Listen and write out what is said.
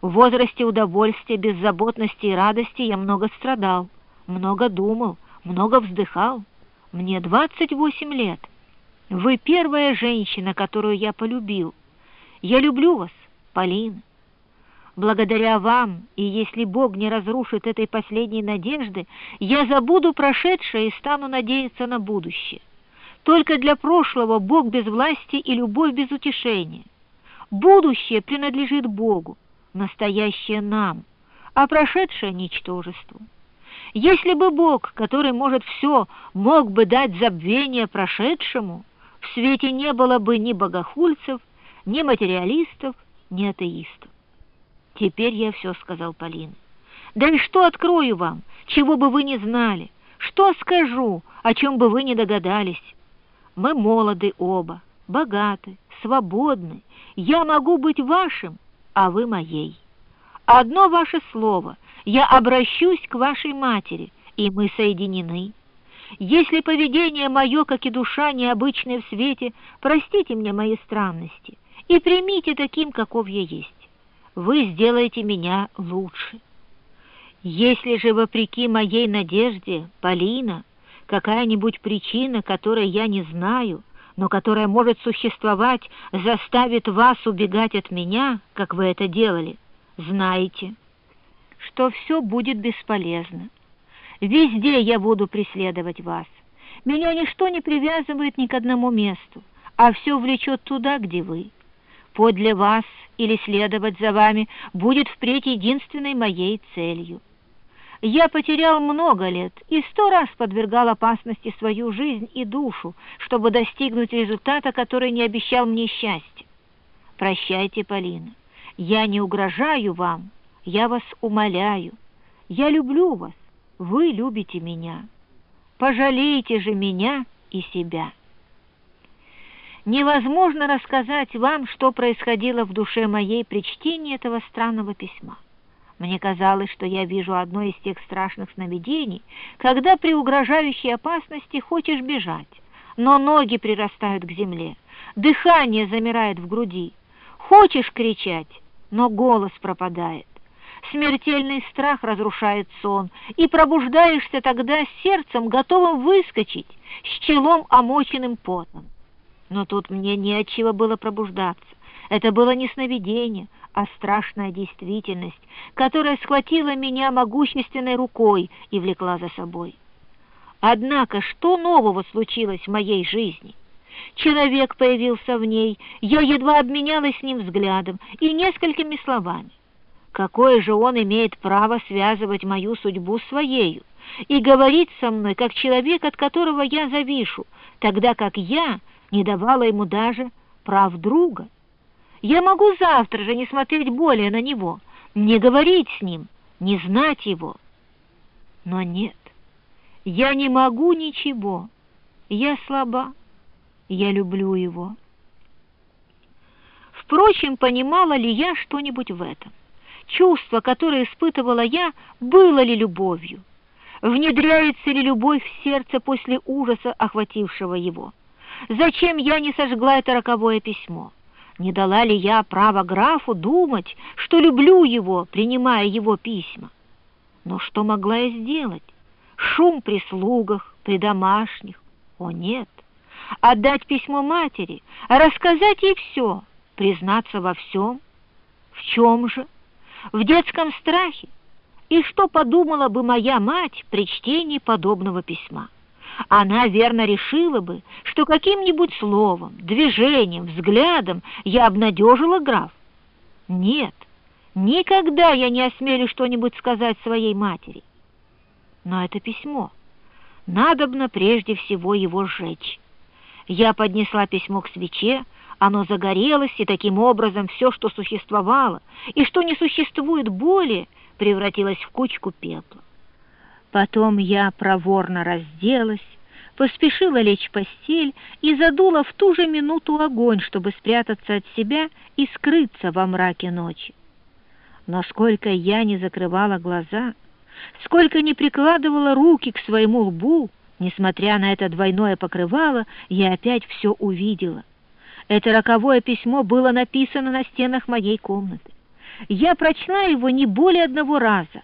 В возрасте удовольствия, беззаботности и радости я много страдал, много думал, много вздыхал. Мне 28 лет. Вы первая женщина, которую я полюбил. Я люблю вас, Полина. Благодаря вам, и если Бог не разрушит этой последней надежды, я забуду прошедшее и стану надеяться на будущее. Только для прошлого Бог без власти и любовь без утешения. Будущее принадлежит Богу, настоящее нам, а прошедшее — ничтожеству. Если бы Бог, который может все, мог бы дать забвение прошедшему, в свете не было бы ни богохульцев, ни материалистов, ни атеистов. Теперь я все сказал Полине. Да и что открою вам, чего бы вы не знали, что скажу, о чем бы вы не догадались. Мы молоды оба, богаты, свободны. Я могу быть вашим, а вы моей. Одно ваше слово, я обращусь к вашей матери, и мы соединены. Если поведение мое, как и душа, необычное в свете, простите мне мои странности и примите таким, каков я есть. Вы сделаете меня лучше. Если же, вопреки моей надежде, Полина, какая-нибудь причина, которой я не знаю, но которая может существовать, заставит вас убегать от меня, как вы это делали, знаете, что все будет бесполезно. Везде я буду преследовать вас. Меня ничто не привязывает ни к одному месту, а все влечет туда, где вы. Подле вас или следовать за вами будет впредь единственной моей целью. Я потерял много лет и сто раз подвергал опасности свою жизнь и душу, чтобы достигнуть результата, который не обещал мне счастья. Прощайте, Полина, я не угрожаю вам, я вас умоляю. Я люблю вас, вы любите меня. Пожалейте же меня и себя. Невозможно рассказать вам, что происходило в душе моей при чтении этого странного письма. Мне казалось, что я вижу одно из тех страшных сновидений, когда при угрожающей опасности хочешь бежать, но ноги прирастают к земле, дыхание замирает в груди. Хочешь кричать, но голос пропадает. Смертельный страх разрушает сон, и пробуждаешься тогда с сердцем, готовым выскочить, с челом омоченным потом. Но тут мне не от было пробуждаться. Это было не сновидение, а страшная действительность, которая схватила меня могущественной рукой и влекла за собой. Однако, что нового случилось в моей жизни? Человек появился в ней, я едва обменялась с ним взглядом и несколькими словами. Какое же он имеет право связывать мою судьбу своею и говорить со мной, как человек, от которого я завишу, тогда как я не давала ему даже прав друга? Я могу завтра же не смотреть более на него, не говорить с ним, не знать его. Но нет, я не могу ничего. Я слаба, я люблю его. Впрочем, понимала ли я что-нибудь в этом? Чувство, которое испытывала я, было ли любовью? Внедряется ли любовь в сердце после ужаса, охватившего его? Зачем я не сожгла это роковое письмо? Не дала ли я право графу думать, что люблю его, принимая его письма? Но что могла я сделать? Шум при слугах, при домашних? О, нет! Отдать письмо матери, рассказать ей все, признаться во всем? В чем же? В детском страхе? И что подумала бы моя мать при чтении подобного письма? Она верно решила бы, что каким-нибудь словом, движением, взглядом я обнадежила граф. Нет, никогда я не осмелю что-нибудь сказать своей матери. Но это письмо. Надобно прежде всего его сжечь. Я поднесла письмо к свече, оно загорелось, и таким образом все, что существовало, и что не существует более, превратилось в кучку пепла. Потом я проворно разделась, поспешила лечь в постель и задула в ту же минуту огонь, чтобы спрятаться от себя и скрыться во мраке ночи. Но сколько я не закрывала глаза, сколько не прикладывала руки к своему лбу, несмотря на это двойное покрывало, я опять все увидела. Это роковое письмо было написано на стенах моей комнаты. Я прочла его не более одного раза.